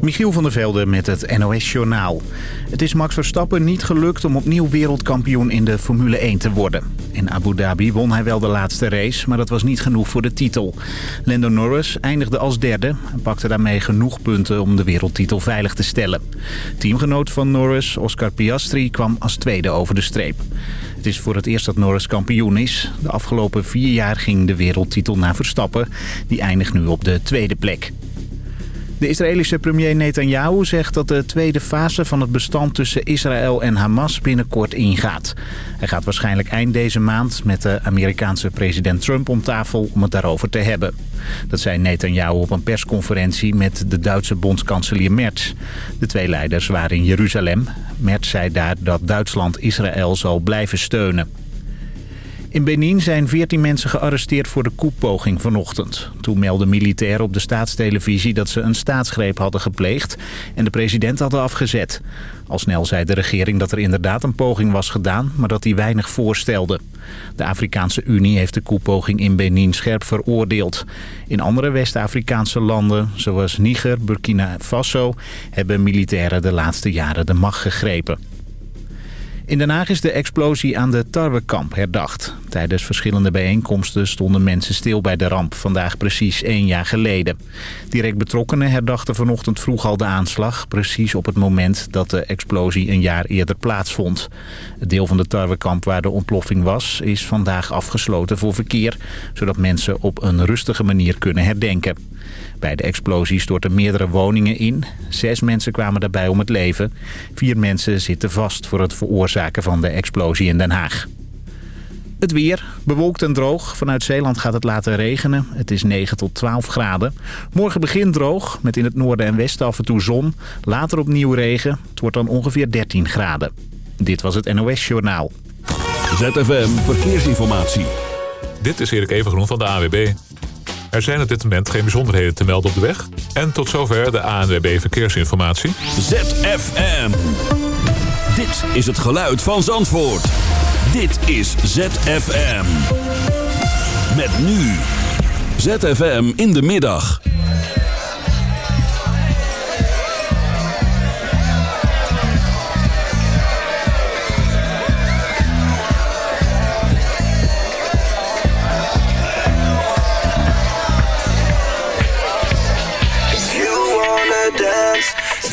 Michiel van der Velde met het NOS-journaal. Het is Max Verstappen niet gelukt om opnieuw wereldkampioen in de Formule 1 te worden. In Abu Dhabi won hij wel de laatste race, maar dat was niet genoeg voor de titel. Lando Norris eindigde als derde en pakte daarmee genoeg punten om de wereldtitel veilig te stellen. Teamgenoot van Norris, Oscar Piastri, kwam als tweede over de streep. Het is voor het eerst dat Norris kampioen is. De afgelopen vier jaar ging de wereldtitel naar Verstappen. Die eindigt nu op de tweede plek. De Israëlische premier Netanyahu zegt dat de tweede fase van het bestand tussen Israël en Hamas binnenkort ingaat. Hij gaat waarschijnlijk eind deze maand met de Amerikaanse president Trump om tafel om het daarover te hebben. Dat zei Netanyahu op een persconferentie met de Duitse bondskanselier Merz. De twee leiders waren in Jeruzalem. Merz zei daar dat Duitsland Israël zal blijven steunen. In Benin zijn 14 mensen gearresteerd voor de koepoging vanochtend. Toen meldden militairen op de staatstelevisie dat ze een staatsgreep hadden gepleegd en de president hadden afgezet. Al snel zei de regering dat er inderdaad een poging was gedaan, maar dat die weinig voorstelde. De Afrikaanse Unie heeft de koepoging in Benin scherp veroordeeld. In andere West-Afrikaanse landen, zoals Niger, Burkina Faso, hebben militairen de laatste jaren de macht gegrepen. In Den Haag is de explosie aan de Tarwekamp herdacht. Tijdens verschillende bijeenkomsten stonden mensen stil bij de ramp, vandaag precies één jaar geleden. Direct betrokkenen herdachten vanochtend vroeg al de aanslag, precies op het moment dat de explosie een jaar eerder plaatsvond. Het deel van de Tarwekamp waar de ontploffing was, is vandaag afgesloten voor verkeer, zodat mensen op een rustige manier kunnen herdenken. Bij de explosie stortten meerdere woningen in. Zes mensen kwamen daarbij om het leven. Vier mensen zitten vast voor het veroorzaken van de explosie in Den Haag. Het weer, bewolkt en droog. Vanuit Zeeland gaat het laten regenen. Het is 9 tot 12 graden. Morgen begint droog, met in het noorden en westen af en toe zon. Later opnieuw regen. Het wordt dan ongeveer 13 graden. Dit was het NOS Journaal. ZFM Verkeersinformatie. Dit is Erik Evengroen van de AWB. Er zijn op dit moment geen bijzonderheden te melden op de weg. En tot zover de ANWB Verkeersinformatie. ZFM. Dit is het geluid van Zandvoort. Dit is ZFM. Met nu. ZFM in de middag.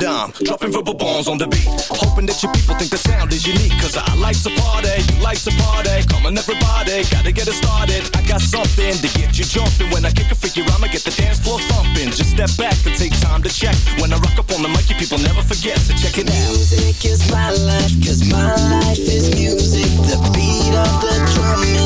Dumb, dropping verbal bombs on the beat. Hoping that your people think the sound is unique. Cause I like to party, you like to party. Come on, everybody, gotta get it started. I got something to get you jumping. When I kick a figure, I'ma get the dance floor thumping. Just step back and take time to check. When I rock up on the mic, you people never forget. So check it out. Music is my life, cause my life is music. The beat of the drum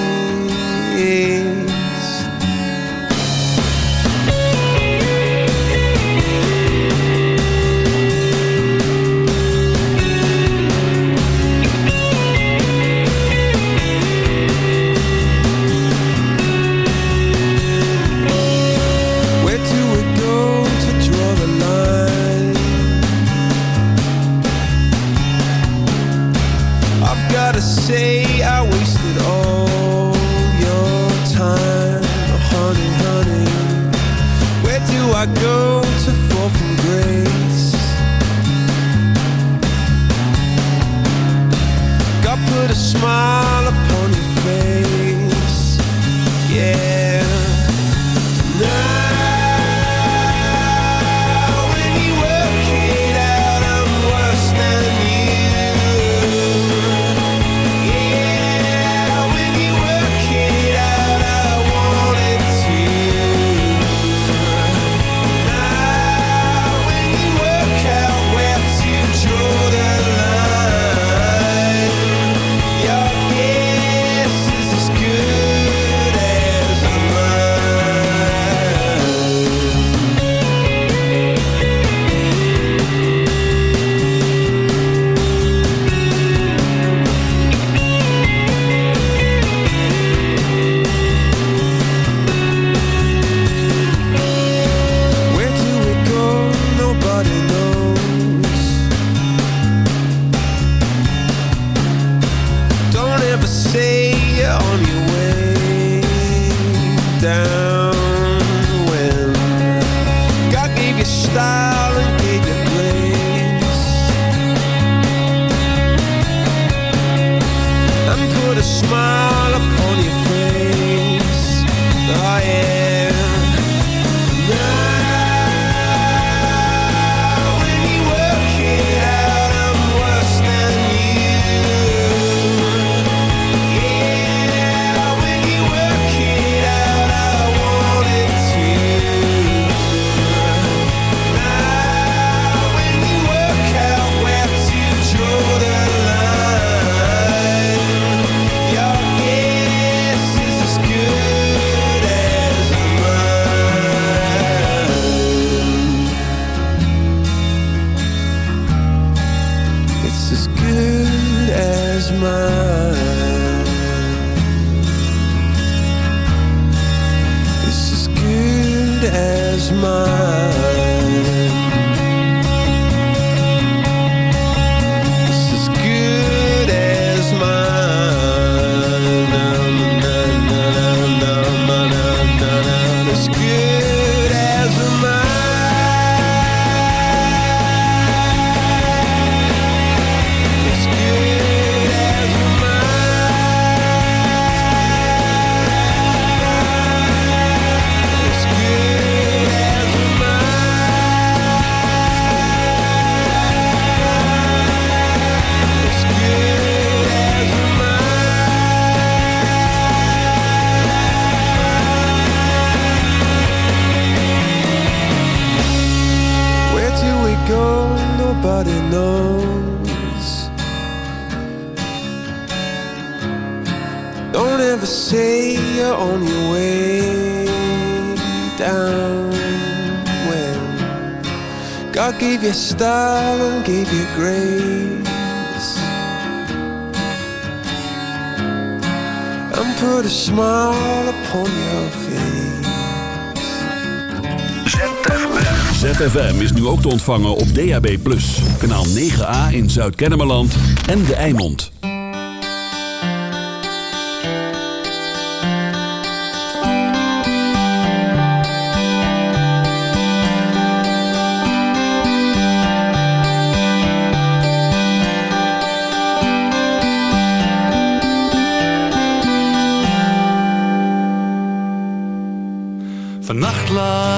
gave you grace put a smile upon your face. ZFM. Is nu ook te ontvangen op DAB+. Kanaal 9A in Zuid-Kennemerland en De Eimond.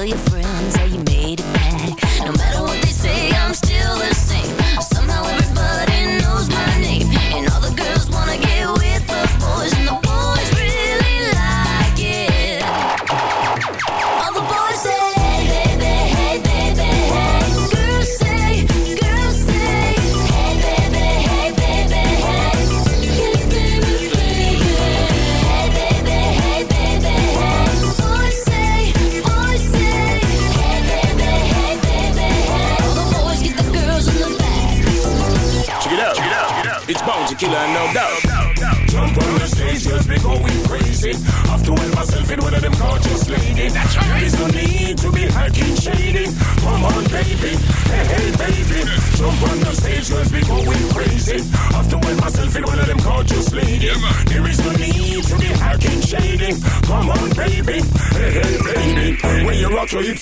till you're free.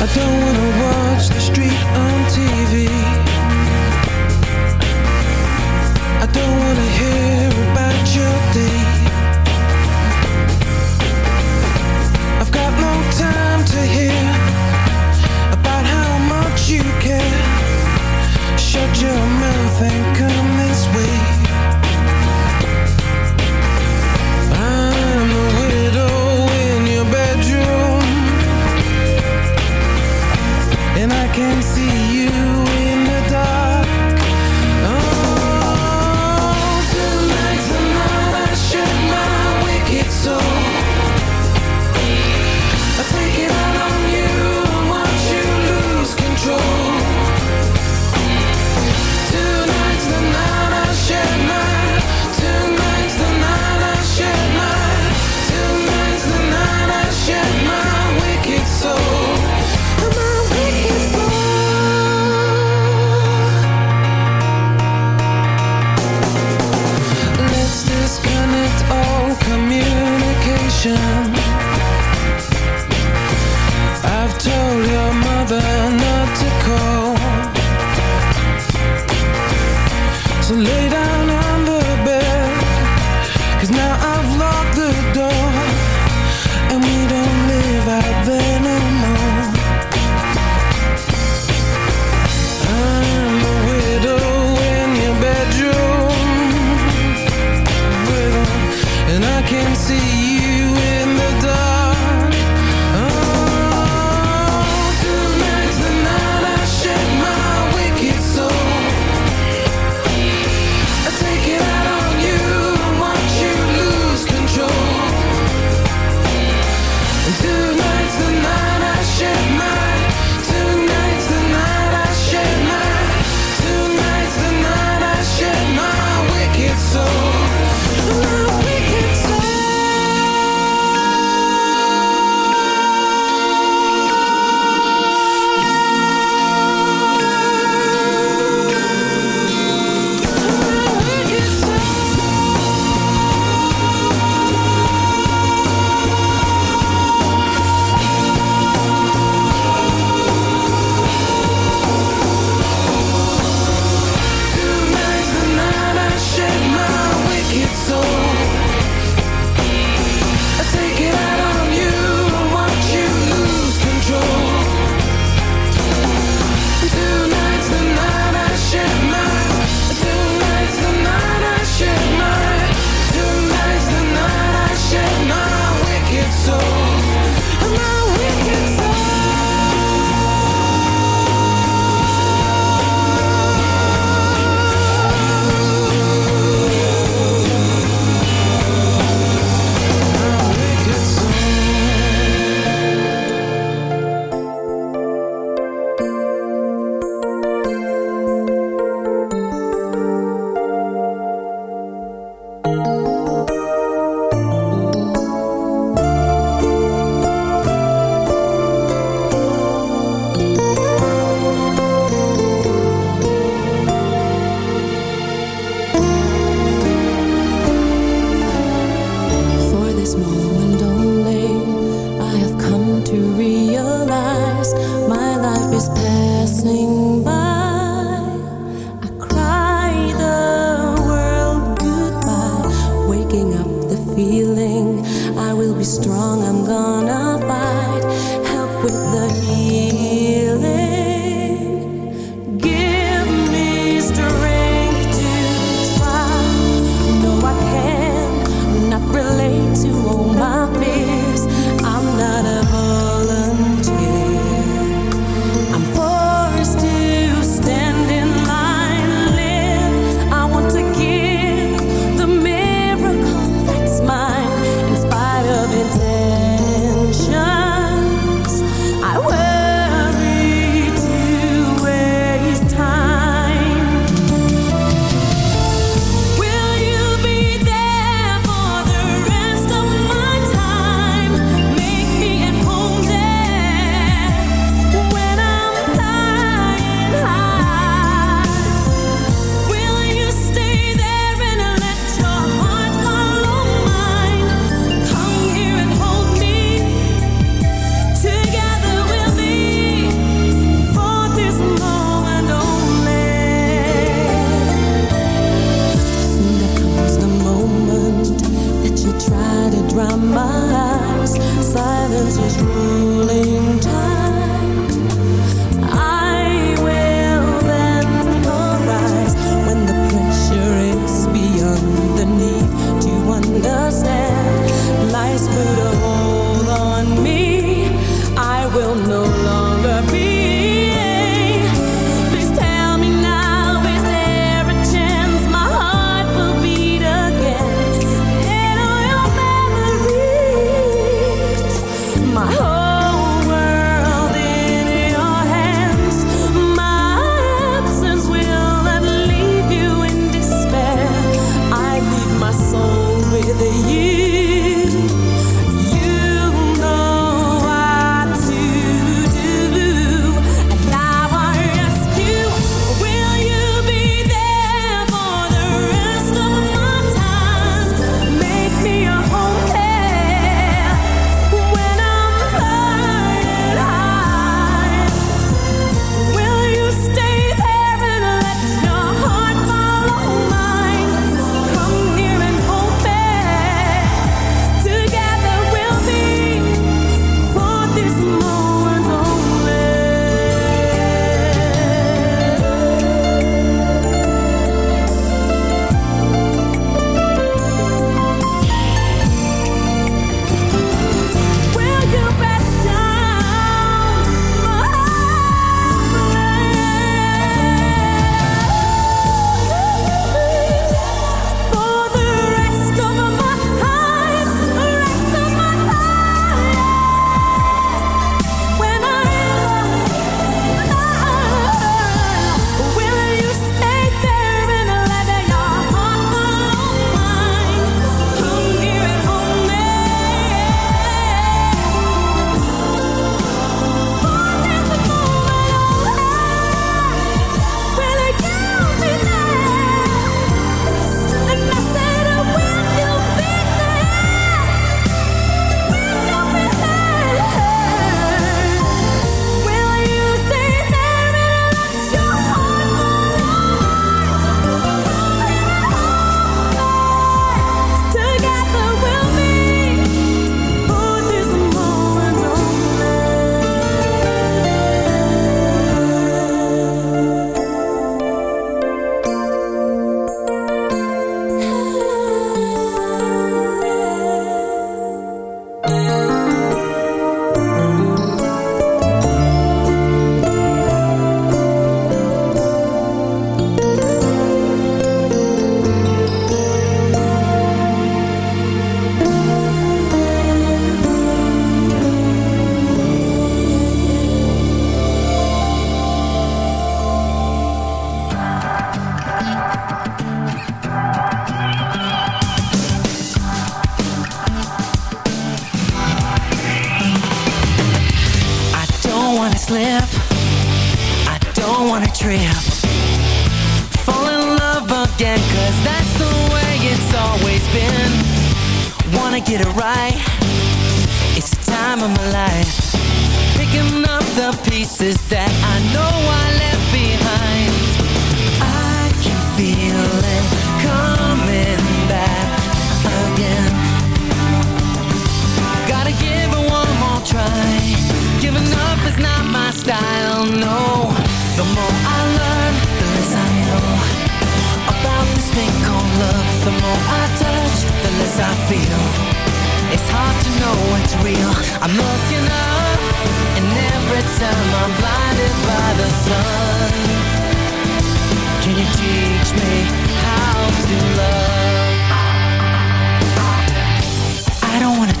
I don't wanna watch the street on TV sing.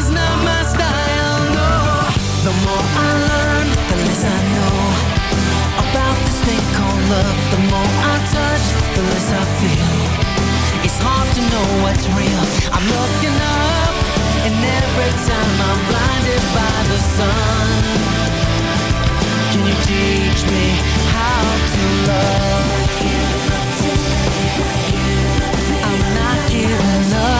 is not my style, no. The more I learn, the less I know About this thing called love. The more I touch, the less I feel. It's hard to know what's real. I'm looking up, and every time I'm blinded by the sun. Can you teach me how to love? I'm not giving up.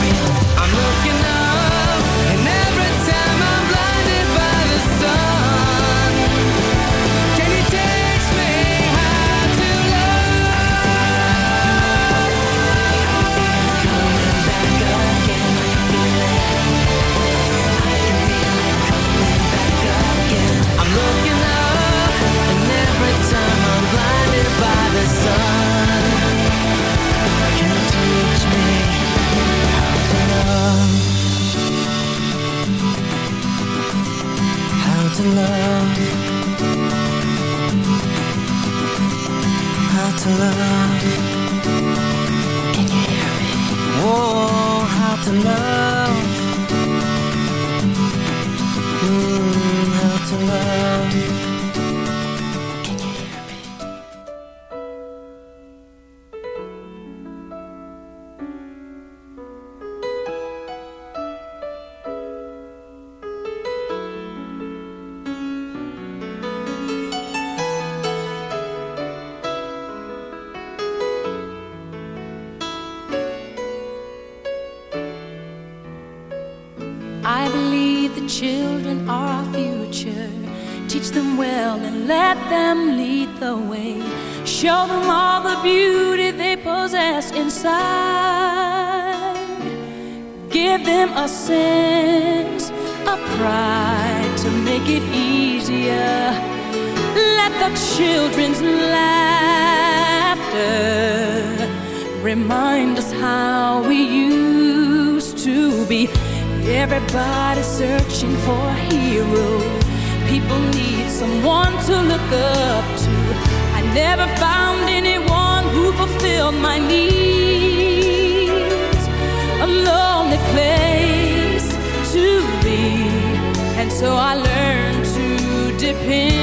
real. I'm looking place to be. And so I learned to depend.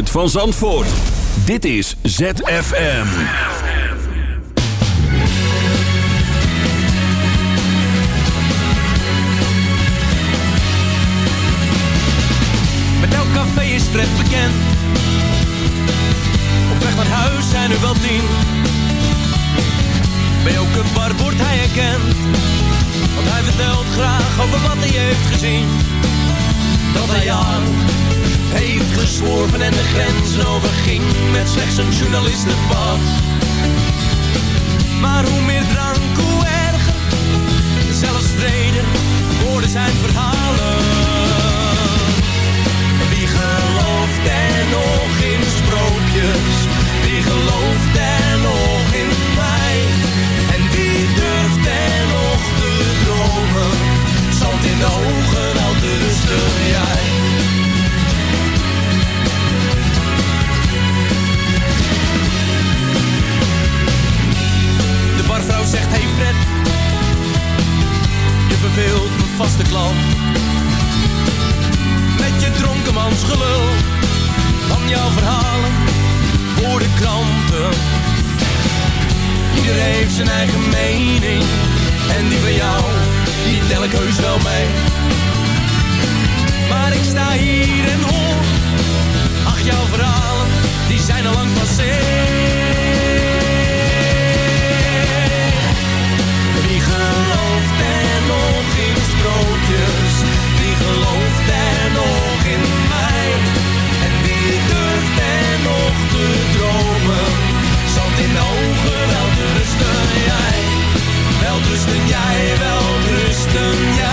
Van Zandvoort. Dit is ZFM. Met elk café is Fred bekend. Op weg naar huis zijn er wel tien. Bij elke bar wordt hij herkend. Want hij vertelt graag over wat hij heeft gezien. Dat hij jaren heeft gezworven en de grenzen overging. Met slechts een journalistenpas. Maar hoe meer drank, hoe erger. Zelfs vrede worden zijn verhalen. Wie gelooft er nog in sprookjes? Wie gelooft er nog in mij? En wie durft er nog te dromen? Zand in de ogen, wel rusten jij. Barvrouw zegt, hey Fred, je verveelt mijn vaste klant met je dronkenmansgelul van jouw verhalen voor de kranten. Ieder heeft zijn eigen mening en die van jou, die tel ik heus wel mee. Maar ik sta hier en hoor, ach jouw verhalen, die zijn al lang passé. Gelooft er nog in sprookjes? Wie gelooft er nog in mij? En wie durft er nog te dromen? Zand in de ogen, wel te rusten jij. Wel rusten jij, wel rusten jij.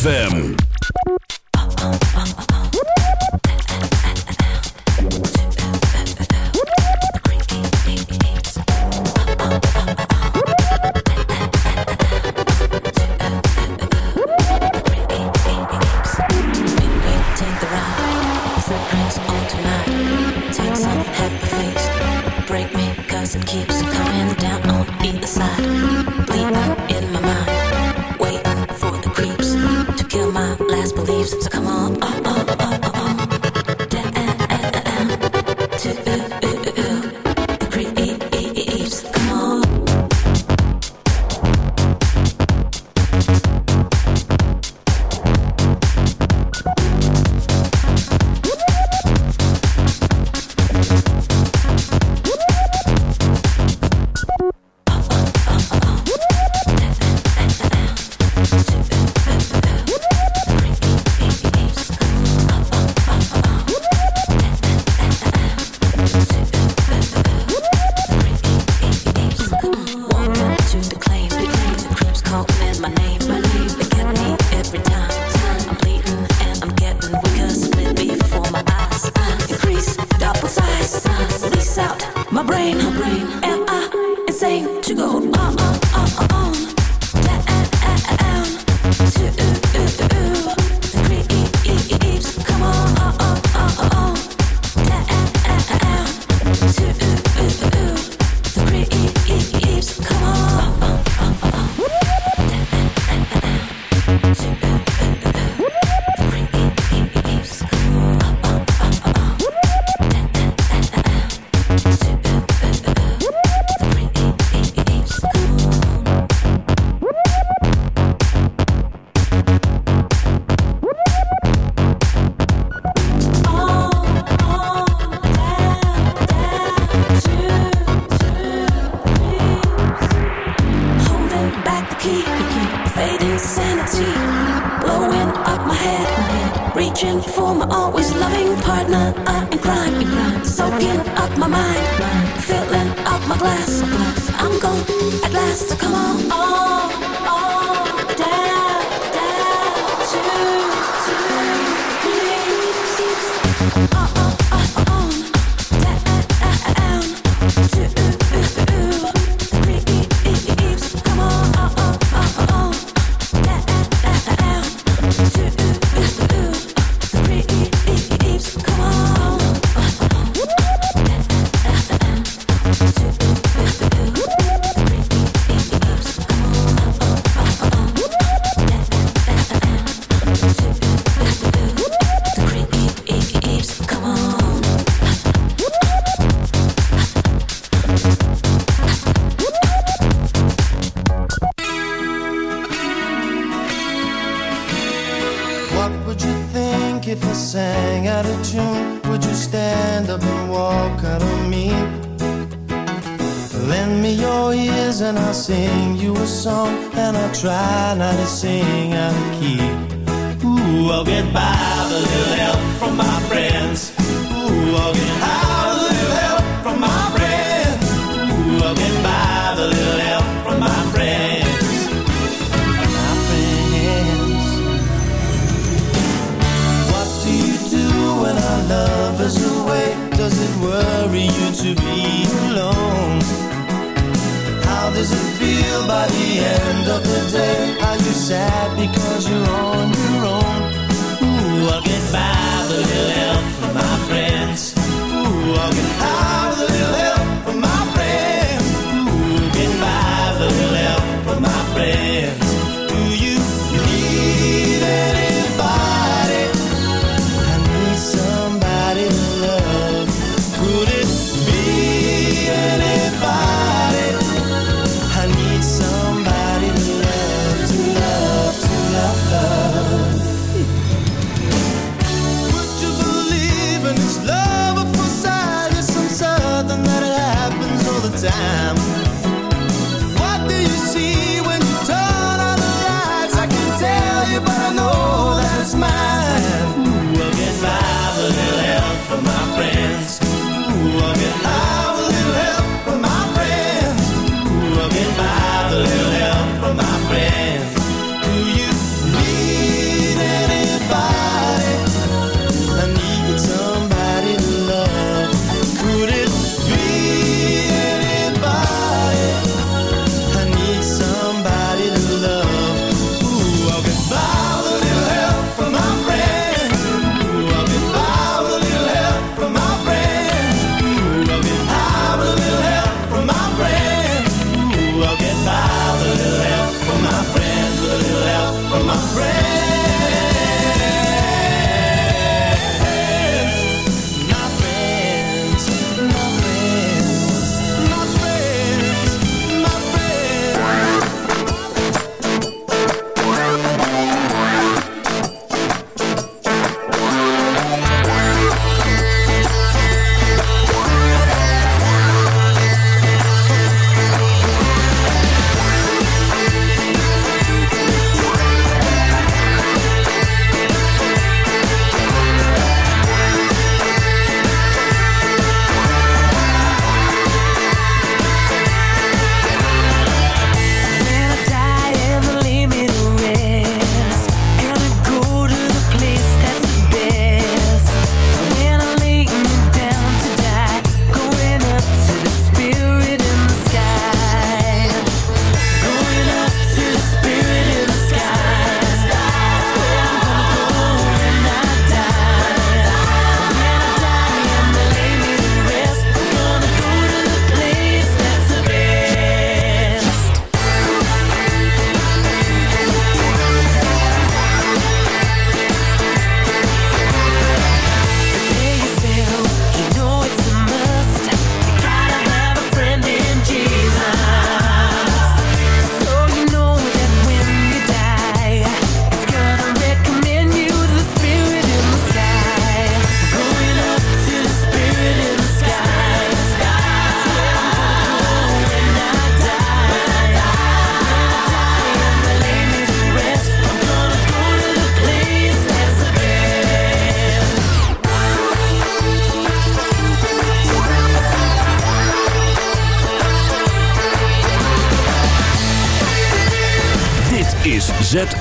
ZFM. I'm gone at last, so come on. on. Are you sad because you're on?